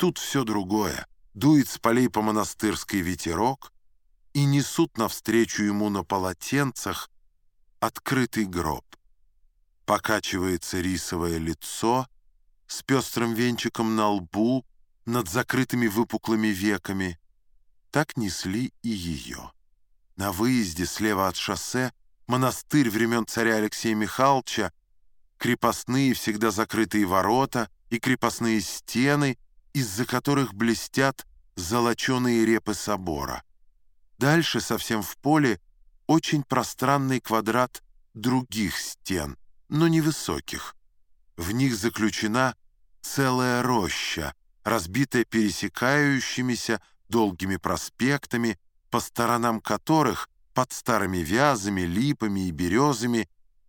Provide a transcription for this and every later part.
Тут все другое. Дует с полей по монастырской ветерок, и несут навстречу ему на полотенцах открытый гроб. Покачивается рисовое лицо с пестрым венчиком на лбу над закрытыми выпуклыми веками. Так несли и ее. На выезде слева от шоссе монастырь времен царя Алексея Михайловича, крепостные всегда закрытые ворота и крепостные стены, из-за которых блестят золоченые репы собора. Дальше, совсем в поле, очень пространный квадрат других стен, но невысоких. В них заключена целая роща, разбитая пересекающимися долгими проспектами, по сторонам которых, под старыми вязами, липами и березами,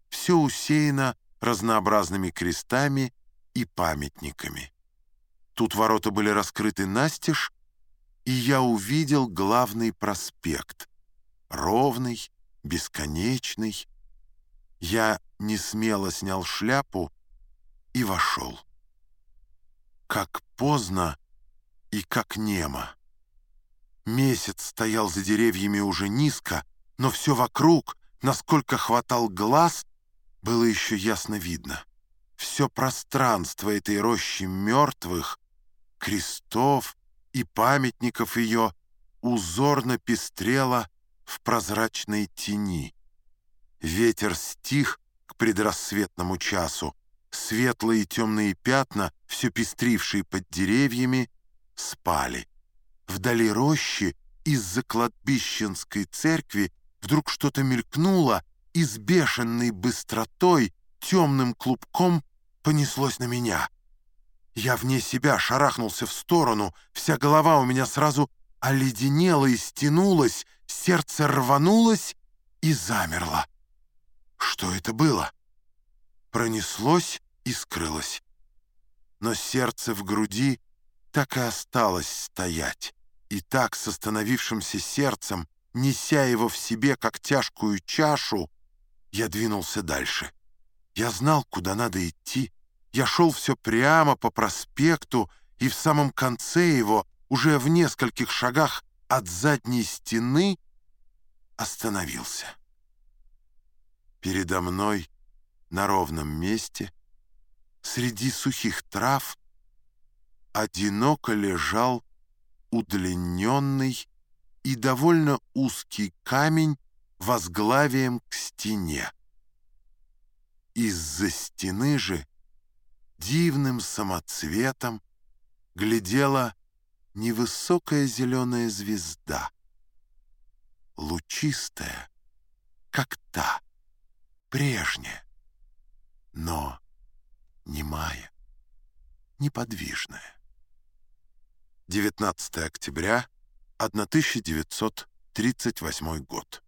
все усеяно разнообразными крестами и памятниками. Тут ворота были раскрыты настежь, и я увидел главный проспект. Ровный, бесконечный. Я не смело снял шляпу и вошел. Как поздно и как немо. Месяц стоял за деревьями уже низко, но все вокруг, насколько хватал глаз, было еще ясно видно. Все пространство этой рощи мертвых, крестов, и памятников ее узорно пестрело в прозрачной тени. Ветер стих к предрассветному часу, светлые темные пятна, все пестрившие под деревьями, спали. Вдали рощи из-за кладбищенской церкви вдруг что-то мелькнуло и с бешеной быстротой темным клубком понеслось на меня — я вне себя шарахнулся в сторону, вся голова у меня сразу оледенела и стянулась, сердце рванулось и замерло. Что это было? Пронеслось и скрылось. Но сердце в груди так и осталось стоять. И так с остановившимся сердцем, неся его в себе, как тяжкую чашу, я двинулся дальше. Я знал, куда надо идти, я шел все прямо по проспекту, и в самом конце его, уже в нескольких шагах от задней стены, остановился. Передо мной на ровном месте, среди сухих трав, одиноко лежал удлиненный и довольно узкий камень возглавием к стене. Из-за стены же дивным самоцветом глядела невысокая зеленая звезда, лучистая, как та, прежняя, но немая, неподвижная. 19 октября 1938 год.